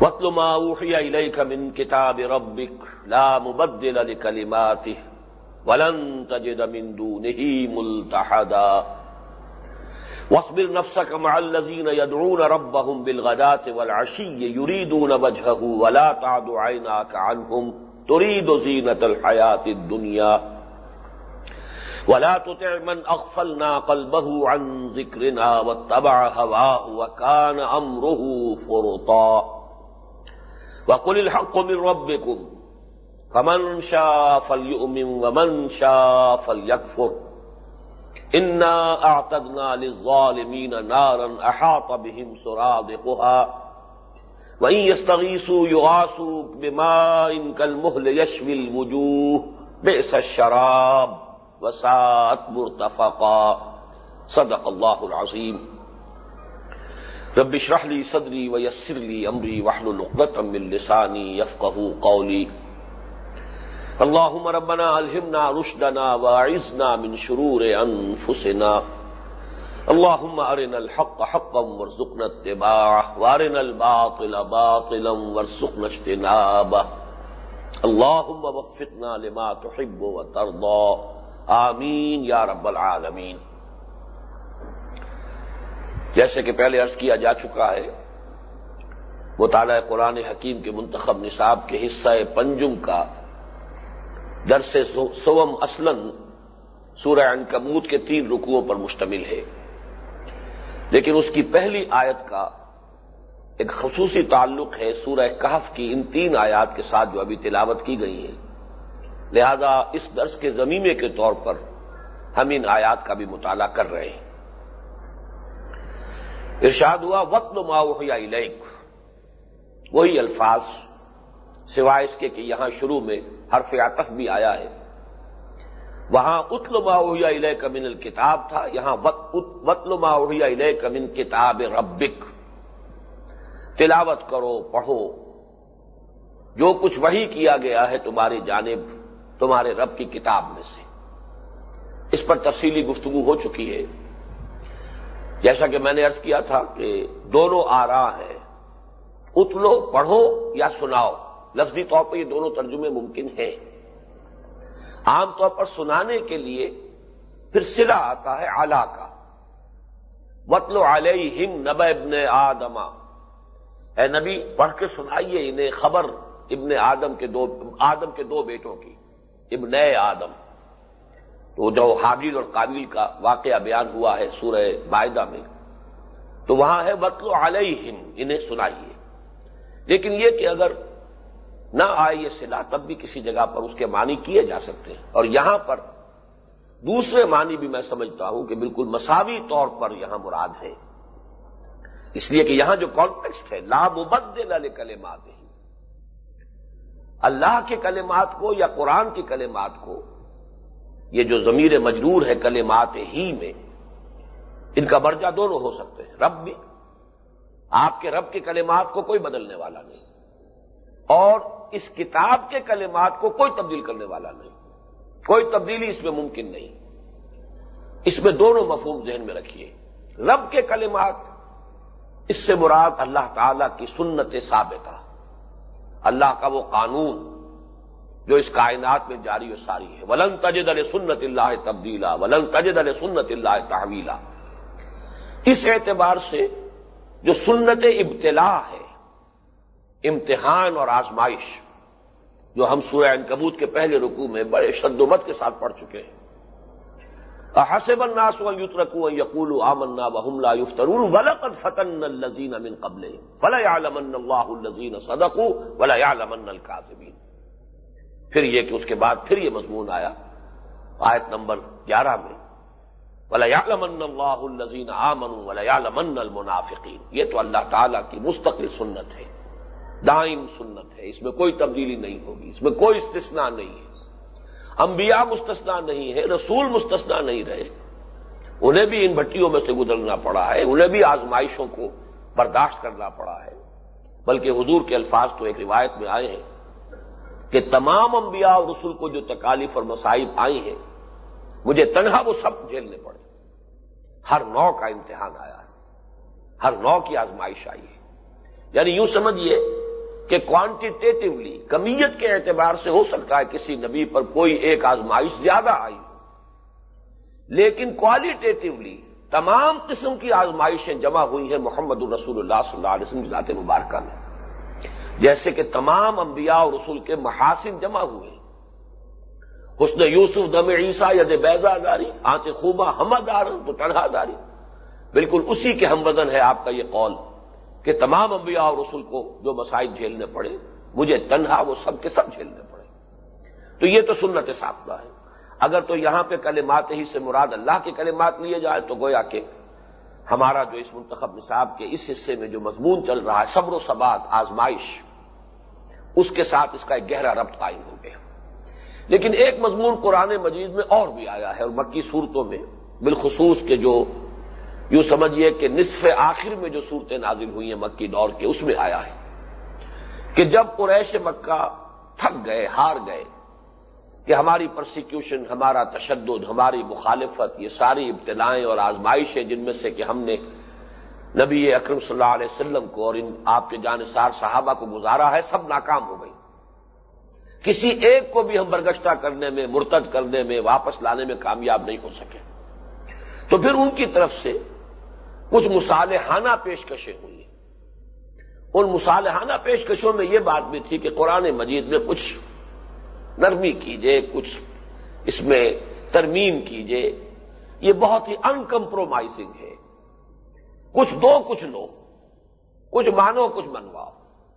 وَاتْلُ مَا أُوحِيَ إِلَيْكَ مِنْ كِتَابِ رَبِّكَ لَا مُبَدِّلَ لِكَلِمَاتِهِ وَلَنْ تَجِدَ مِنْ دُونِهِ مُلْتَحَدًا وَاصْبِرْ نَفْسَكَ مَعَ الَّذِينَ يَدْعُونَ رَبَّهُمْ بِالْغَدَاةِ وَالْعَشِيِّ يُرِيدُونَ وَجْهَهُ وَلَا تَعْدُ عَيْنَاكَ عَنْهُمْ تُرِيدُ زِينَةَ الْحَيَاةِ الدُّنْيَا ولا تطع من اغفلنا قلبه عن ذكرنا واتبع هواه وكان امره فرطا وقل الحق من ربكم، فمن شاء فليؤمن ومن شاء فليكفر. إنا أعتدنا للظالمين نارا أحاط بهم سرادقها، وإن يستغيثوا يغاثوا بماء كالمهل يشوي الوجوه، بئس الشراب وساءت مرتفقا. صدق الله العظيم. رب اشرح لي صدري ويسر لي امري واحلل عقدة من لساني يفقهوا قولي. اللهم ربنا الهمنا رشدنا واعذنا من شرور انفسنا اللهم ارنا الحق حقا وارزقنا اتباعه وارنا الباطل باطلا وارزقنا اجتنابه. اللهم وفقنا لما تحب وترضى. آمین یا رب العالمین جیسے کہ پہلے عرض کیا جا چکا ہے، مطالعہ قرآن حکیم کے منتخب نصاب کے حصہ پنجم کا درس سوم اسلن سورہ انکبوت کے تین رکوؤں پر مشتمل ہے۔ لیکن اس کی پہلی آیت کا ایک خصوصی تعلق ہے، سورہ کہف کی ان تین آیات کے ساتھ جو ابھی تلاوت کی گئی ہے لہذا اس درس کے زمینے کے طور پر ہم ان آیات کا بھی مطالعہ کر رہے ہیں۔ ارشاد ہوا وقت ماحیا الیک وہی الفاظ، سوائے اس کے کہ یہاں شروع میں حرف عطف بھی آیا ہے۔ وہاں اتل ماحیا الہ کمن الکتاب تھا، یہاں وطل ماحیا الہ کمن کتاب ربک۔ تلاوت کرو، پڑھو۔ جو کچھ وہی کیا گیا ہے تمہاری جانب، تمہارے رب کی کتاب میں سے۔ اس پر تفصیلی گفتگو ہو چکی ہے۔ جیسا کہ میں نے ارض کیا تھا کہ دونوں آرا ہیں۔ اتلو، پڑھو یا سناؤ۔ لفظی طور پر یہ دونوں ترجمے ممکن ہیں۔ عام طور پر سنانے کے لیے پھر سلا آتا ہے آلہ کا۔ وطل علیہ ہم نب ابن آدما اے نبی، پڑھ کے سنائیے انہیں خبر ابن آدم کے دو، آدم کے دو بیٹوں کی، ابن آدم۔ تو جو حابیل اور قابل کا واقعہ بیان ہوا ہے سورہ معدہ میں، تو وہاں ہے وطل علیہم انہیں سنائیے۔ لیکن یہ کہ اگر نہ آئے یہ سلا تب بھی کسی جگہ پر اس کے معنی کیے جا سکتے ہیں۔ اور یہاں پر دوسرے معنی بھی میں سمجھتا ہوں کہ بالکل مساوی طور پر یہاں مراد ہے۔ اس لیے کہ یہاں جو کانٹیکسٹ ہے، لا مبدل علیہ کلمات ہی اللہ کے کلمات کو یا قرآن کی کلمات کو یہ جو ضمیر مجرور ہے کلمات ہی میں، ان کا برجہ دونوں ہو سکتے ہیں۔ رب بھی، آپ کے رب کے کلمات کو کوئی بدلنے والا نہیں۔ اور اس کتاب کے کلمات کو کوئی تبدیل کرنے والا نہیں۔ کوئی تبدیلی اس میں ممکن نہیں۔ اس میں دونوں مفہوم ذہن میں رکھیے۔ رب کے کلمات، اس سے مراد اللہ تعالی کی سنت ثابتہ۔ اللہ کا وہ قانون جو اس کائنات میں جاری و ساری ہے۔ ولن تجد علیہ سنت اللہ تبدیلا، ولن تجد علیہ سنت اللہ تحویلا۔ اس اعتبار سے جو سنت ابتلا ہے، امتحان اور آزمائش، جو ہم سورہ انکبوت کے پہلے رکوع میں بڑے شد و مت کے ساتھ پڑھ چکے ہیں۔ حسب الناس یوت رکو یقول آمنا وهم لا يفترون ولقد فتن الذين من قبلهم فلا يعلمن الله الذين صدقوا ولا يعلمن الكاذبين پھر یہ کہ اس کے بعد پھر یہ مضمون آیا، آیت نمبر گیارہ میں۔ ولیالمن اللہ الزین آمن ولیالمن المنافقین یہ تو اللہ تعالی کی مستقل سنت ہے، دائم سنت ہے، اس میں کوئی تبدیلی نہیں ہوگی، اس میں کوئی استثنا نہیں ہے۔ انبیاء مستثنا نہیں ہے، رسول مستثنا نہیں رہے۔ انہیں بھی ان بھٹیوں میں سے گزرنا پڑا ہے، انہیں بھی آزمائشوں کو برداشت کرنا پڑا ہے۔ بلکہ حضور کے الفاظ تو ایک روایت میں آئے ہیں۔ کہ تمام انبیاء اور رسول کو جو تکالیف اور مسائب آئی ہیں، مجھے تنہا وہ سب جھیلنے پڑے۔ ہر نو کا امتحان آیا ہے۔ ہر نو کی آزمائش آئی ہے۔ یعنی یوں سمجھیے کہ کوانٹیٹیولی کمیت کے اعتبار سے ہو سکتا ہے کسی نبی پر کوئی ایک آزمائش زیادہ آئی لیکن کوالیٹیٹولی تمام قسم کی آزمائشیں جمع ہوئی ہیں محمد الرسول اللہ صلی اللہ علیہ وسلم ذات مبارکہ میں۔ جیسے کہ تمام انبیاء اور رسول کے محاسن جمع ہوئے۔ حسن یوسف، دم عیسیٰ، ید بیزا داری آتے خوبہ ہمہ دار تو تنہا داری۔ بالکل اسی کے ہم وزن ہے آپ کا یہ قول کہ تمام انبیاء اور رسول کو جو مسائل جھیلنے پڑے، مجھے تنہا وہ سب کے سب جھیلنے پڑے۔ تو یہ تو سنت ساختہ ہے۔ اگر تو یہاں پہ کلمات ہی سے مراد اللہ کے کلمات لیے جائے تو گویا کہ ہمارا جو اس منتخب نصاب کے اس حصے میں جو مضمون چل رہا ہے، صبر و ثبات، آزمائش۔ اس کے ساتھ اس کا ایک گہرا ربط قائم ہو گیا۔ لیکن ایک مضمون قرآن مجید میں اور بھی آیا ہے اور مکی صورتوں میں، بالخصوص کے جو یوں سمجھیے کہ نصف آخر میں جو صورتیں نازل ہوئی ہیں مکی دور کے، اس میں آیا ہے کہ جب قریش مکہ تھک گئے، ہار گئے کہ ہماری پرسیکیوشن ہمارا تشدد، ہماری مخالفت، یہ ساری ابتدائیں اور آزمائشیں جن میں سے کہ ہم نے نبی اکرم صلی اللہ علیہ وسلم کو اور ان آپ کے جانسار صحابہ کو گزارا ہے، سب ناکام ہو گئی۔ کسی ایک کو بھی ہم برگشتہ کرنے میں، مرتد کرنے میں، واپس لانے میں کامیاب نہیں ہو سکے۔ تو پھر ان کی طرف سے کچھ مصالحانہ پیشکشیں ہوئی۔ ان مصالحانہ پیشکشوں میں یہ بات بھی تھی کہ قرآن مجید میں کچھ نرمی کیجیے کچھ اس میں ترمیم کیجیے یہ بہت ہی ان کمپرومائزنگ ہے۔ کچھ دو کچھ لو، کچھ مانو، کچھ منواؤ۔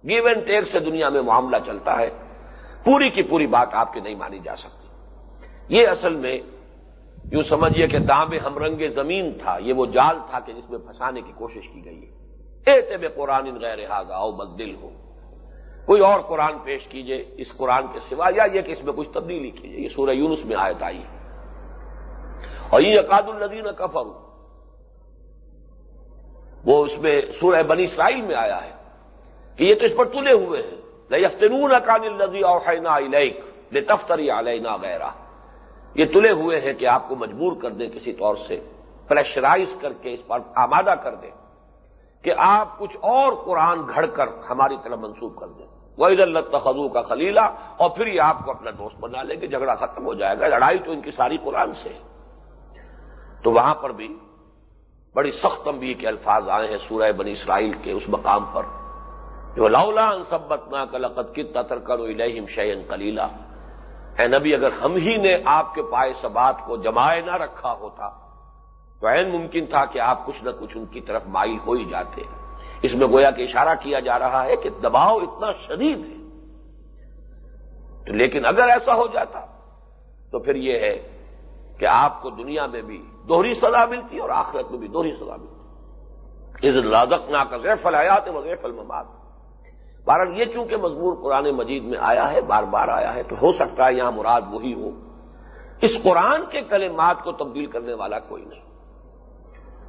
گیو اینڈ ٹیک سے دنیا میں معاملہ چلتا ہے۔ پوری کی پوری بات آپ کی نہیں مانی جا سکتی۔ یہ اصل میں یوں سمجھیے کہ دام ہم رنگ زمین تھا، یہ وہ جال تھا کہ جس میں پھنسانے کی کوشش کی گئی ہے۔ اے طب قرآن غیر حاضا او بدل ہو۔ کوئی اور قرآن پیش کیجیے اس قرآن کے سوا، یا یہ کہ اس میں کچھ تبدیلی کیجیے۔ یہ سورہ یونس میں آیت آئی اور یہ اقاد الدین کفر وہ اس میں سورہ بنی اسرائیل میں آیا ہے کہ یہ تو اس پر تلے ہوئے ہیں۔ لفتنون اکان الزی اوحینا الیک لے تفتری علینا غیرہ یہ تلے ہوئے ہیں کہ آپ کو مجبور کر دیں کسی طور سے، پریشرائز کر کے اس پر آمادہ کر دیں کہ آپ کچھ اور قرآن گھڑ کر ہماری طرف منسوخ کر دیں۔ وہ اللہ تخذو کا خلیلہ اور پھر یہ آپ کو اپنا دوست بنا لیں گے، جھگڑا ختم ہو جائے گا، لڑائی تو ان کی ساری قرآن سے ہے۔ تو وہاں پر بھی بڑی سخت تمبی کے الفاظ آئے ہیں سورہ بنی اسرائیل کے اس مقام پر جو لولا سبت نہ کلقت کی تتر کرو الہم شعین کلیلہ اے نبی، اگر ہم ہی نے آپ کے پائے سبات کو جمائے نہ رکھا ہوتا، تو این ممکن تھا کہ آپ کچھ نہ کچھ ان کی طرف مائل ہو ہی جاتے۔ اس میں گویا کہ اشارہ کیا جا رہا ہے کہ دباؤ اتنا شدید ہے۔ تو لیکن اگر ایسا ہو جاتا تو پھر یہ ہے کہ آپ کو دنیا میں بھی دوہری سزا ملتی اور آخرت میں بھی دوہری سزا ملتی اس لازک نہ کا غیر فلیات و بہرحال یہ چونکہ مضمور قرآن مجید میں آیا ہے، بار بار آیا ہے، تو ہو سکتا ہے یہاں مراد وہی ہو۔ اس قرآن کے کلمات کو تبدیل کرنے والا کوئی نہیں۔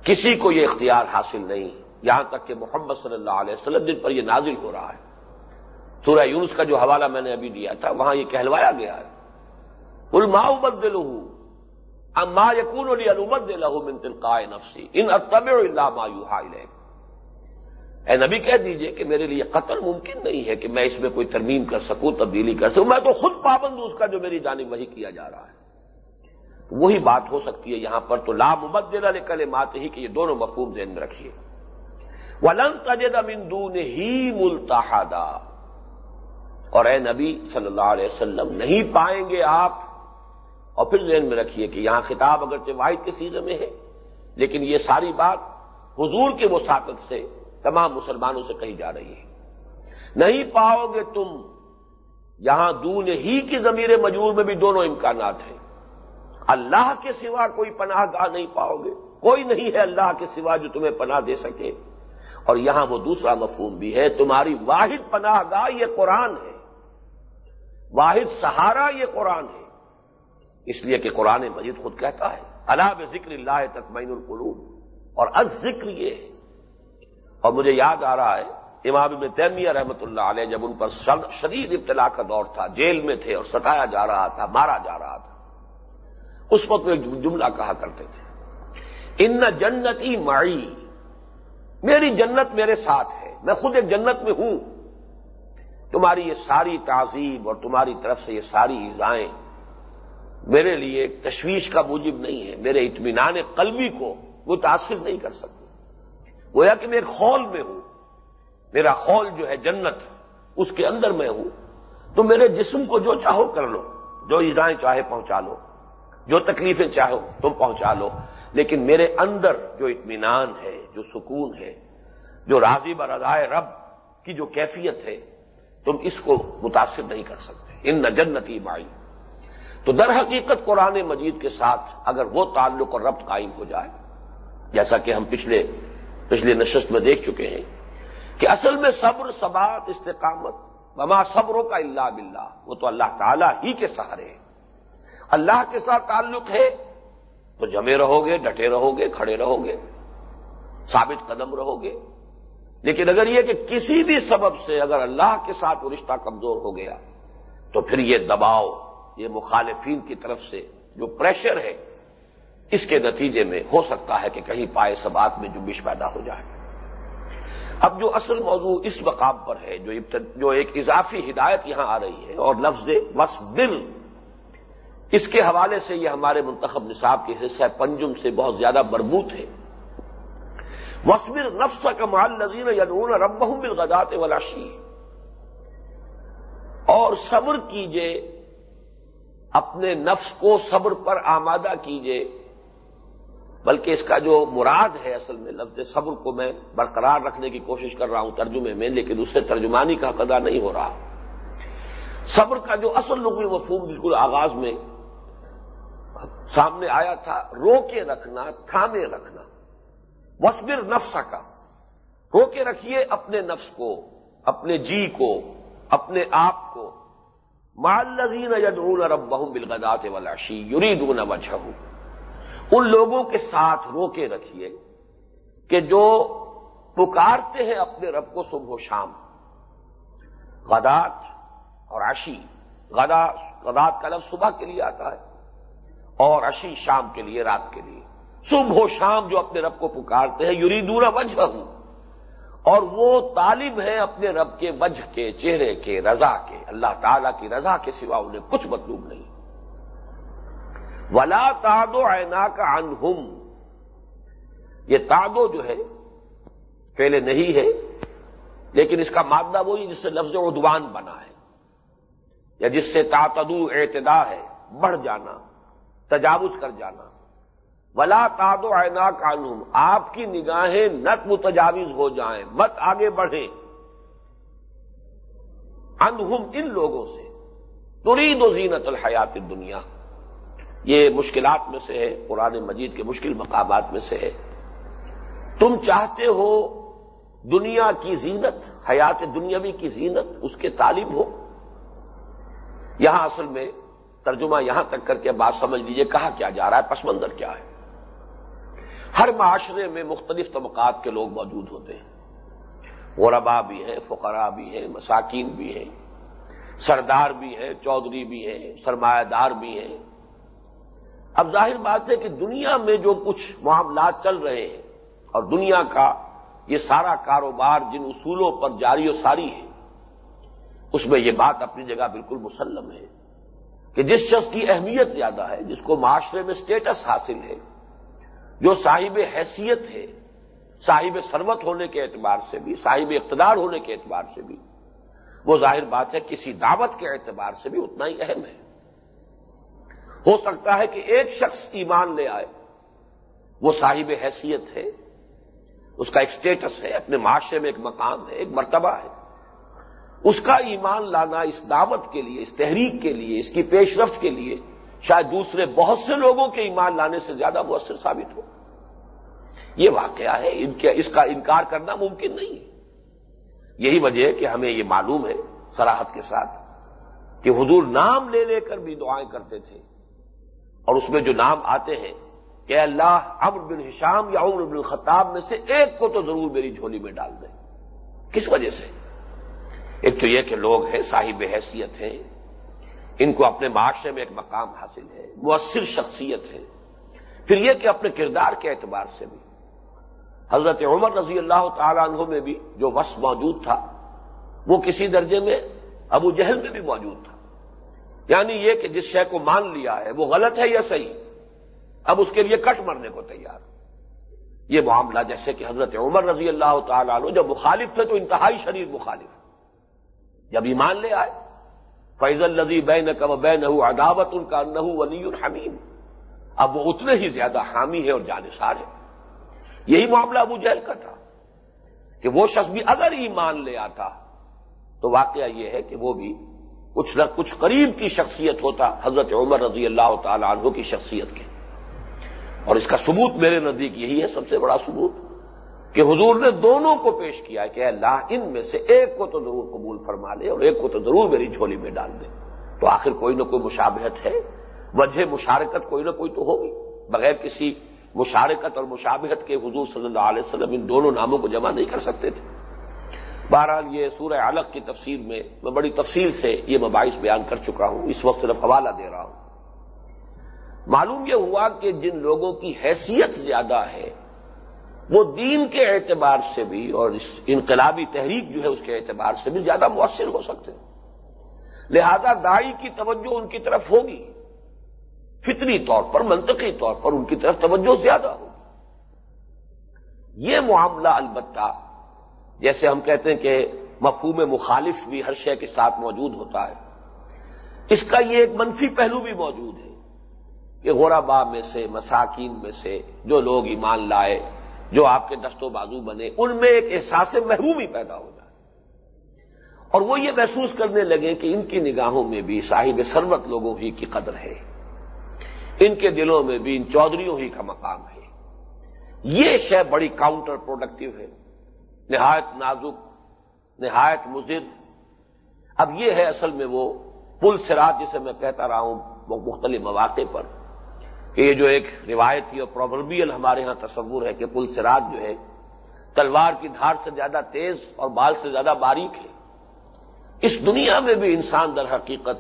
کسی کو یہ اختیار حاصل نہیں۔ یہاں تک کہ محمد صلی اللہ علیہ وسلم جن پر یہ نازل ہو رہا ہے۔ سورہ یونس کا جو حوالہ میں نے ابھی دیا تھا، وہاں یہ کہلوایا گیا ہے۔ الما بدل اما یقون علی البد لہو من تلقائے نفسی. ان اتب اللہ مایو اے نبی کہہ دیجیے کہ میرے لیے قتل ممکن نہیں ہے کہ میں اس میں کوئی ترمیم کر سکوں، تبدیلی کر سکوں، میں تو خود پابند ہوں اس کا جو میری جانب وہی کیا جا رہا ہے۔ وہی بات ہو سکتی ہے یہاں پر تو لام مبدلا نے کل مات ہی کہ یہ دونوں مفہوم ذہن میں رکھیے۔ ولن تجد امندون ہی اور اے نبی صلی اللہ علیہ وسلم، نہیں پائیں گے آپ اور پھر ذہن میں رکھیے کہ یہاں خطاب اگرچہ واحد کے سیزے میں ہے، لیکن یہ ساری بات حضور کے وساقت سے تمام مسلمانوں سے کہی جا رہی ہے۔ نہیں پاؤ گے تم، یہاں دون ہی کی ضمیر مجور میں بھی دونوں امکانات ہیں۔ اللہ کے سوا کوئی پناہ گاہ نہیں پاؤ گے۔ کوئی نہیں ہے اللہ کے سوا جو تمہیں پناہ دے سکے۔ اور یہاں وہ دوسرا مفہوم بھی ہے، تمہاری واحد پناہ گاہ یہ قرآن ہے۔ واحد سہارا یہ قرآن ہے۔ اس لیے کہ قرآن مجید خود کہتا ہے اللہ ذکر اللہ تکمین القلوب اور از ذکر یہ ہے اور مجھے یاد آ رہا ہے، امام ابن تیمیہ رحمت اللہ علیہ جب ان پر شدید ابتلا کا دور تھا، جیل میں تھے اور ستایا جا رہا تھا، مارا جا رہا تھا، اس وقت وہ ایک جملہ کہا کرتے تھے، ان جنتی مائی میری جنت میرے ساتھ ہے، میں خود ایک جنت میں ہوں، تمہاری یہ ساری تعظیم اور تمہاری طرف سے یہ ساری ایزائیں میرے لیے تشویش کا موجب نہیں ہے، میرے اطمینان قلبی کو وہ تاثر نہیں کر سکتے۔ گویا کہ میں ایک خول میں ہوں، میرا خول جو ہے جنت، اس کے اندر میں ہوں۔ تو میرے جسم کو جو چاہو کر لو، جو ایزائیں چاہے پہنچا لو، جو تکلیفیں چاہو تم پہنچا لو۔ لیکن میرے اندر جو اطمینان ہے، جو سکون ہے، جو راضی برضائے رب کی جو کیفیت ہے، تم اس کو متاثر نہیں کر سکتے۔ ان نہ جنتی بائی تو در حقیقت قرآن مجید کے ساتھ اگر وہ تعلق اور ربط قائم ہو جائے، جیسا کہ ہم پچھلے پچھلے نشست میں دیکھ چکے ہیں کہ اصل میں صبر سبات استقامت بما صبروں کا اللہ بلّہ وہ تو اللہ تعالی ہی کے سہارے ہیں۔ اللہ کے ساتھ تعلق ہے تو جمے رہو گے ڈٹے رہو گے کھڑے رہو گے ثابت قدم رہو گے لیکن اگر یہ کہ کسی بھی سبب سے اگر اللہ کے ساتھ وہ رشتہ کمزور ہو گیا، تو پھر یہ دباؤ یہ مخالفین کی طرف سے جو پریشر ہے، اس کے نتیجے میں ہو سکتا ہے کہ کہیں پائے سبات میں جنبش پیدا ہو جائے۔ اب جو اصل موضوع اس مقام پر ہے، جو جو ایک اضافی ہدایت یہاں آ رہی ہے اور لفظ وسبل اس کے حوالے سے یہ ہمارے منتخب نصاب کے حصہ پنجم سے بہت زیادہ مربوط ہے۔ وسبر نفس کا مال نظیر یدون رب بالغدات ولاشی اور صبر کیجیے اپنے نفس کو صبر پر آمادہ کیجیے، بلکہ اس کا جو مراد ہے اصل میں لفظ صبر کو میں برقرار رکھنے کی کوشش کر رہا ہوں ترجمے میں، لیکن اس سے ترجمانی کا قدا نہیں ہو رہا۔ صبر کا جو اصل لغوی مفہوم بالکل آغاز میں سامنے آیا تھا رو کے رکھنا، تھامے رکھنا۔ وسبر نفس کا رو کے رکھیے اپنے نفس کو، اپنے جی کو، اپنے آپ کو۔ مال نظین یدعون ربهم بالغدات والعشی یریدون وجهه ان لوگوں کے ساتھ رو کے رکھیے کہ جو پکارتے ہیں اپنے رب کو صبح و شام۔ غدات اور عشی۔ غدا غدات کا لفظ صبح کے لیے آتا ہے اور عشی شام کے لیے، رات کے لیے۔ صبح و شام جو اپنے رب کو پکارتے ہیں، یریدون وجهه اور وہ طالب ہیں اپنے رب کے وجہ کے، چہرے کے، رضا کے۔ اللہ تعالی کی رضا کے سوا انہیں کچھ مطلوب نہیں۔ ولا تادو اینا کا انہم یہ تادو جو ہے پہلے نہیں ہے، لیکن اس کا مادہ وہی جس سے لفظ ادوان بنا ہے، یا جس سے تاتدو اعتدا ہے، بڑھ جانا، تجاوز کر جانا۔ ولا تاد و اینا قانون آپ کی نگاہیں نت متجاوز ہو جائیں۔ مت آگے بڑھیں۔ اندہم ان لوگوں سے۔ ترید و زینت الحیات دنیا یہ مشکلات میں سے ہے۔ قرآن مجید کے مشکل مقامات میں سے ہے۔ تم چاہتے ہو دنیا کی زینت، حیات دنیاوی کی زینت، اس کے طالب ہو؟ یہاں اصل میں ترجمہ یہاں تک کر کے بات سمجھ لیجیے کہا کیا جا رہا ہے، پس منظر کیا ہے؟ ہر معاشرے میں مختلف طبقات کے لوگ موجود ہوتے ہیں۔ غربا بھی ہیں فقرا بھی ہیں، مساکین بھی ہیں، سردار بھی ہیں، چودھری بھی ہیں، سرمایہ دار بھی ہیں۔ اب ظاہر بات ہے کہ دنیا میں جو کچھ معاملات چل رہے ہیں اور دنیا کا یہ سارا کاروبار جن اصولوں پر جاری و ساری ہے، اس میں یہ بات اپنی جگہ بالکل مسلم ہے کہ جس شخص کی اہمیت زیادہ ہے، جس کو معاشرے میں سٹیٹس حاصل ہے جو صاحب حیثیت ہے، صاحب سروت ہونے کے اعتبار سے بھی، صاحب اقتدار ہونے کے اعتبار سے بھی، وہ ظاہر بات ہے کسی دعوت کے اعتبار سے بھی اتنا ہی اہم ہے۔ ہو سکتا ہے کہ ایک شخص ایمان لے آئے، وہ صاحب حیثیت ہے، اس کا ایک سٹیٹس ہے، اپنے معاشرے میں ایک مقام ہے، ایک مرتبہ ہے۔ اس کا ایمان لانا اس دعوت کے لیے، اس تحریک کے لیے، اس کی پیش رفت کے لیے شاید دوسرے بہت سے لوگوں کے ایمان لانے سے زیادہ مؤثر ثابت ہو۔ یہ واقعہ ہے، ان کے اس کا انکار کرنا ممکن نہیں۔ ہے یہی وجہ ہے کہ ہمیں یہ معلوم ہے سراحت کے ساتھ کہ حضور نام لے لے کر بھی دعائیں کرتے تھے۔ اور اس میں جو نام آتے ہیں، کہ اللہ عمر بن ہشام یا عمر بن الخطاب میں سے ایک کو تو ضرور میری جھولی میں ڈال دیں۔ کس وجہ سے؟ ایک تو یہ کہ لوگ ہیں، صاحب حیثیت ہیں۔ ان کو اپنے معاشرے میں ایک مقام حاصل ہے، مؤثر شخصیت ہے۔ پھر یہ کہ اپنے کردار کے اعتبار سے بھی۔ حضرت عمر رضی اللہ تعالیٰ عنہ میں بھی جو وصف موجود تھا، وہ کسی درجے میں ابو جہل میں بھی موجود تھا۔ یعنی یہ کہ جس شے کو مان لیا ہے، وہ غلط ہے یا صحیح؟ اب اس کے لیے کٹ مرنے کو تیار۔ یہ معاملہ جیسے کہ حضرت عمر رضی اللہ تعالیٰ عنہ جب مخالف تھے تو انتہائی شریر مخالف۔ جب ایمان لے آئے فیض الزی بین کب بین عداوت ان کا نہ ولی الحمیم اب وہ اتنے ہی زیادہ حامی ہے اور جانصار ہے یہی معاملہ ابو جہل کا تھا کہ وہ شخص بھی اگر ایمان لے آتا تو واقعہ یہ ہے کہ وہ بھی کچھ نہ کچھ قریب کی شخصیت ہوتا، حضرت عمر رضی اللہ تعالی عنہ کی شخصیت کے۔ اور اس کا ثبوت میرے نزدیک یہی ہے، سب سے بڑا ثبوت۔ کہ حضور نے دونوں کو پیش کیا کہ اللہ، ان میں سے ایک کو تو ضرور قبول فرما لے اور ایک کو تو ضرور میری جھولی میں ڈال دے۔ تو آخر کوئی نہ کوئی مشابہت ہے، وجہ مشارکت کوئی نہ کوئی تو ہوگی۔ بغیر کسی مشارکت اور مشابہت کے حضور صلی اللہ علیہ وسلم ان دونوں ناموں کو جمع نہیں کر سکتے تھے۔ بہرحال یہ سورہ علق کی تفسیر میں میں بڑی تفصیل سے یہ مباعث بیان کر چکا ہوں، اس وقت صرف حوالہ دے رہا ہوں۔ معلوم یہ ہوا کہ جن لوگوں کی حیثیت زیادہ ہے وہ دین کے اعتبار سے بھی اور اس انقلابی تحریک جو ہے اس کے اعتبار سے بھی زیادہ مؤثر ہو سکتے ہیں۔ لہذا دائی کی توجہ ان کی طرف ہوگی۔ فطری طور پر، منطقی طور پر ان کی طرف توجہ زیادہ ہوگی۔ یہ معاملہ البتہ جیسے ہم کہتے ہیں کہ مفہوم مخالف بھی ہر شے کے ساتھ موجود ہوتا ہے۔ اس کا یہ ایک منفی پہلو بھی موجود ہے کہ غورابا میں سے، مساکین میں سے جو لوگ ایمان لائے جو آپ کے دست و بازو بنے، ان میں ایک احساس محرومی پیدا ہو جائے اور وہ یہ محسوس کرنے لگے کہ ان کی نگاہوں میں بھی صاحب سروت لوگوں ہی کی قدر ہے۔ ان کے دلوں میں بھی ان چودھریوں ہی کا مقام ہے۔ یہ شے بڑی کاؤنٹر پروڈکٹیو ہے۔ نہایت نازک، نہایت مضر۔ اب یہ ہے اصل میں وہ پل سراج جسے میں کہتا رہا ہوں مختلف مواقع پر۔ کہ یہ جو ایک روایتی اور پروبربیل ہمارے ہاں تصور ہے کہ پل سراج جو ہے، تلوار کی دھار سے زیادہ تیز اور بال سے زیادہ باریک ہے۔ اس دنیا میں بھی انسان در حقیقت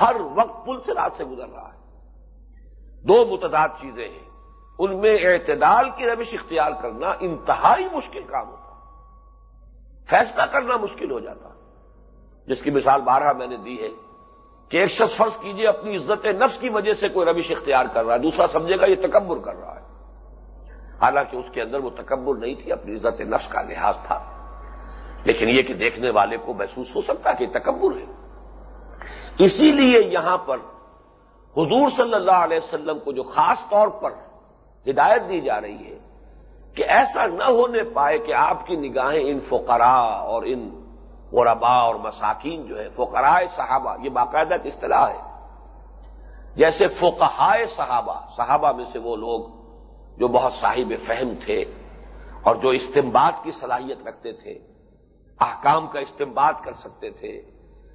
ہر وقت پل سراج سے گزر رہا ہے۔ دو متضاد چیزیں ہیں۔ ان میں اعتدال کی روش اختیار کرنا انتہائی مشکل کام ہوتا فیصلہ کرنا مشکل ہو جاتا جس کی مثال بارہ میں نے دی ہے۔ کہ ایک شخص فرض کیجیے اپنی عزت نفس کی وجہ سے کوئی روش اختیار کر رہا ہے، دوسرا سمجھے گا یہ تکبر کر رہا ہے۔ حالانکہ اس کے اندر وہ تکبر نہیں تھی، اپنی عزت نفس کا لحاظ تھا۔ لیکن یہ کہ دیکھنے والے کو محسوس ہو سکتا کہ تکبر ہے۔ اسی لیے یہاں پر حضور صلی اللہ علیہ وسلم کو جو خاص طور پر ہدایت دی جا رہی ہے کہ ایسا نہ ہونے پائے کہ آپ کی نگاہیں ان فقراء اور ان غربا اور مساکین جو ہے فقرائے صحابہ، یہ باقاعدہ اصطلاح ہے۔ جیسے فقہائے صحابہ صحابہ میں سے وہ لوگ جو بہت صاحب فہم تھے اور جو استمباد کی صلاحیت رکھتے تھے، احکام کا استمباد کر سکتے تھے،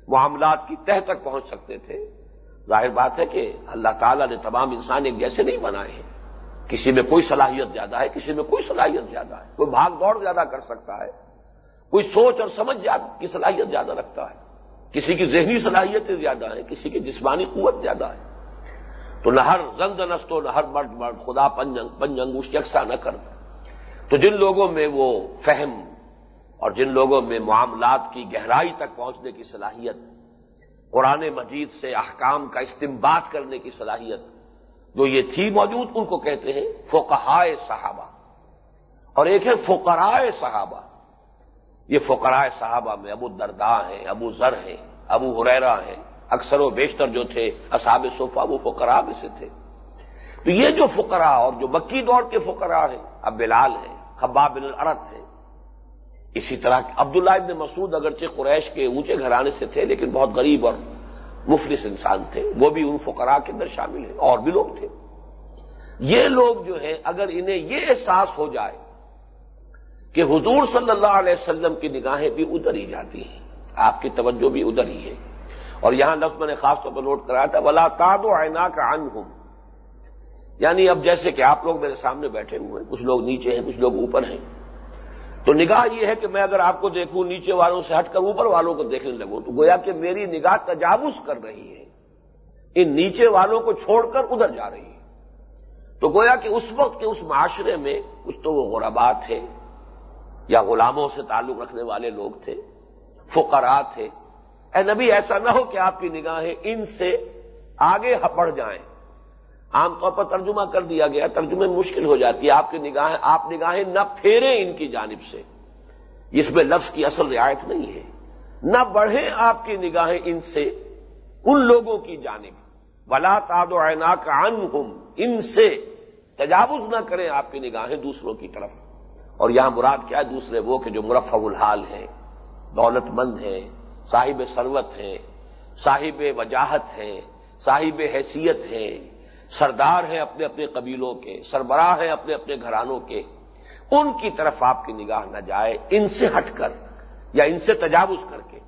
معاملات کی تہ تک پہنچ سکتے تھے۔ ظاہر بات ہے کہ اللہ تعالیٰ نے تمام انسان ایک جیسے نہیں بنائے ہیں۔ کسی میں کوئی صلاحیت زیادہ ہے، کسی میں کوئی صلاحیت زیادہ ہے۔ کوئی بھاگ دوڑ زیادہ کر سکتا ہے۔ کوئی سوچ اور سمجھ کی صلاحیت زیادہ رکھتا ہے۔ کسی کی ذہنی صلاحیتیں زیادہ ہیں، کسی کی جسمانی قوت زیادہ ہے۔ تو نہ ہر زند نستو نہ ہر مرد مرد خدا پنج انگوش یکساں نہ کر۔ تو جن لوگوں میں وہ فہم اور جن لوگوں میں معاملات کی گہرائی تک پہنچنے کی صلاحیت، قرآن مجید سے احکام کا استمباد کرنے کی صلاحیت، جو یہ تھی موجود، ان کو کہتے ہیں فوکہائے صحابہ۔ اور ایک ہے فقرائے صحابہ۔ یہ فقرائے صحابہ میں ابو دردا ہیں، ابو ذر ہیں، ابو حریرا ہیں، اکثر و بیشتر جو تھے اصحاب صوفہ وہ فقرا میں سے تھے۔ تو یہ جو فقرا اور جو مکی دور کے فقرا ہیں، اب بلال ہیں، خباب بن العرت ہیں۔ اسی طرح عبداللہ ابن مسعود اگرچہ قریش کے اونچے گھرانے سے تھے، لیکن بہت غریب اور مفلس انسان تھے۔ وہ بھی ان فقراء کے اندر شامل ہیں، اور بھی لوگ تھے۔ یہ لوگ جو ہیں، اگر انہیں یہ احساس ہو جائے کہ حضور صلی اللہ علیہ وسلم کی نگاہیں بھی ادھر ہی جاتی ہیں۔ آپ کی توجہ بھی ادھر ہی ہے۔ اور یہاں لفظ میں نے خاص طور پر نوٹ کرایا تھا بلا تاد و آئنا کا ہوں یعنی اب جیسے کہ آپ لوگ میرے سامنے بیٹھے ہوئے ہیں، کچھ لوگ نیچے ہیں، کچھ لوگ اوپر ہیں۔ تو نگاہ یہ ہے کہ میں اگر آپ کو دیکھوں نیچے والوں سے ہٹ کر اوپر والوں کو دیکھنے لگوں، تو گویا کہ میری نگاہ تجاوز کر رہی ہے۔ ان نیچے والوں کو چھوڑ کر ادھر جا رہی ہے۔ تو گویا کہ اس وقت کے اس معاشرے میں، کچھ تو وہ غربات تھے یا غلاموں سے تعلق رکھنے والے لوگ تھے فقرات تھے۔ اے نبی، ایسا نہ ہو کہ آپ کی نگاہیں ان سے آگے بڑھ جائیں۔ عام طور پر ترجمہ کر دیا گیا، ترجمے مشکل ہو جاتی ہے۔ آپ کی نگاہیں، آپ نگاہیں نہ پھیریں ان کی جانب سے۔ اس میں لفظ کی اصل رعایت نہیں ہے۔ نہ بڑھیں آپ کی نگاہیں ان سے، ان لوگوں کی جانب۔ بلا تاد و عینا کا ان سے تجاوز نہ کریں آپ کی نگاہیں دوسروں کی طرف۔ اور یہاں مراد کیا ہے دوسرے وہ کہ جو مرفع الحال ہیں، دولت مند ہیں، صاحب سروت ہیں، صاحب وجاہت ہیں، صاحب حیثیت ہیں، سردار ہیں اپنے اپنے قبیلوں کے، سربراہ ہیں اپنے اپنے گھرانوں کے، ان کی طرف آپ کی نگاہ نہ جائے، ان سے ہٹ کر یا ان سے تجاوز کر کے۔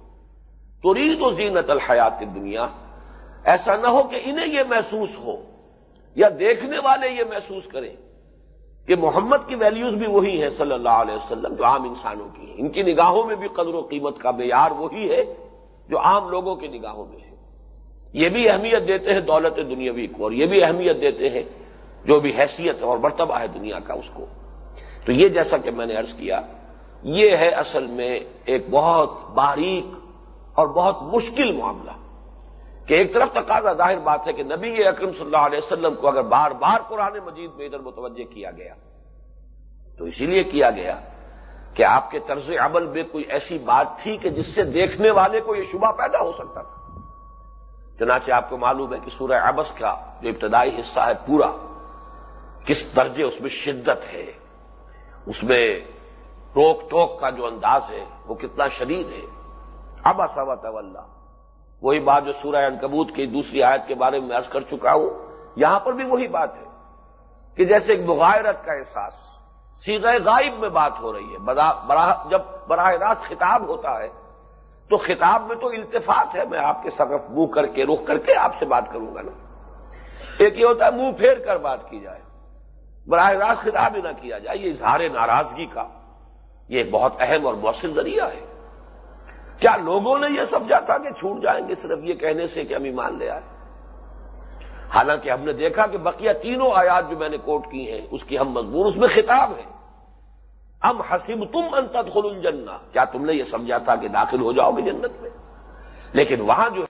تو رید و زینت الحیات دنیا ایسا نہ ہو کہ انہیں یہ محسوس ہو یا دیکھنے والے یہ محسوس کریں۔ کہ محمد کی ویلیوز بھی وہی ہیں صلی اللہ علیہ وسلم جو عام انسانوں کی ہیں۔ ان کی نگاہوں میں بھی قدر و قیمت کا معیار وہی ہے جو عام لوگوں کی نگاہوں میں ہے۔ یہ بھی اہمیت دیتے ہیں دولت دنیاوی کو اور یہ بھی اہمیت دیتے ہیں جو بھی حیثیت اور مرتبہ ہے دنیا کا اس کو۔ تو یہ جیسا کہ میں نے عرض کیا، یہ ہے اصل میں ایک بہت باریک اور بہت مشکل معاملہ۔ کہ ایک طرف تقاضا ظاہر بات ہے کہ نبی اکرم صلی اللہ علیہ وسلم کو اگر بار بار قرآن مجید میں ادھر متوجہ کیا گیا، تو اسی لیے کیا گیا کہ آپ کے طرز عمل میں کوئی ایسی بات تھی کہ جس سے دیکھنے والے کو یہ شبہ پیدا ہو سکتا تھا۔ چنانچہ آپ کو معلوم ہے کہ سورہ ابس کا جو ابتدائی حصہ ہے پورا، کس درجے اس میں شدت ہے، اس میں روک ٹوک کا جو انداز ہے وہ کتنا شدید ہے۔ ابا سوت اللہ وہی بات جو سورہ انکبوت کی دوسری آیت کے بارے میں عرض کر چکا ہوں، یہاں پر بھی وہی بات ہے کہ جیسے ایک مغائرت کا احساس سیدھے غائب میں بات ہو رہی ہے جب براہ راست خطاب ہوتا ہے، تو خطاب میں تو التفاق ہے، میں آپ کے سقف منہ کر کے، رخ کر کے آپ سے بات کروں گا نا۔ ایک یہ ہوتا ہے، منہ پھیر کر بات کی جائے۔ براہ راست خطاب ہی نہ کیا جائے، یہ اظہار ناراضگی کا، یہ ایک بہت اہم اور مؤثر ذریعہ ہے۔ کیا لوگوں نے یہ سمجھا تھا کہ چھوٹ جائیں گے صرف یہ کہنے سے کہ ہم ایمان لے آئے؟ حالانکہ ہم نے دیکھا کہ بقیہ تینوں آیات جو میں نے کوٹ کی ہیں، اس کی ہم مضمون، اس میں خطاب ہے۔ ہم حسب تم انتخل الجنہ۔ کیا تم نے یہ سمجھا تھا کہ داخل ہو جاؤ گے جنت میں؟ لیکن وہاں جو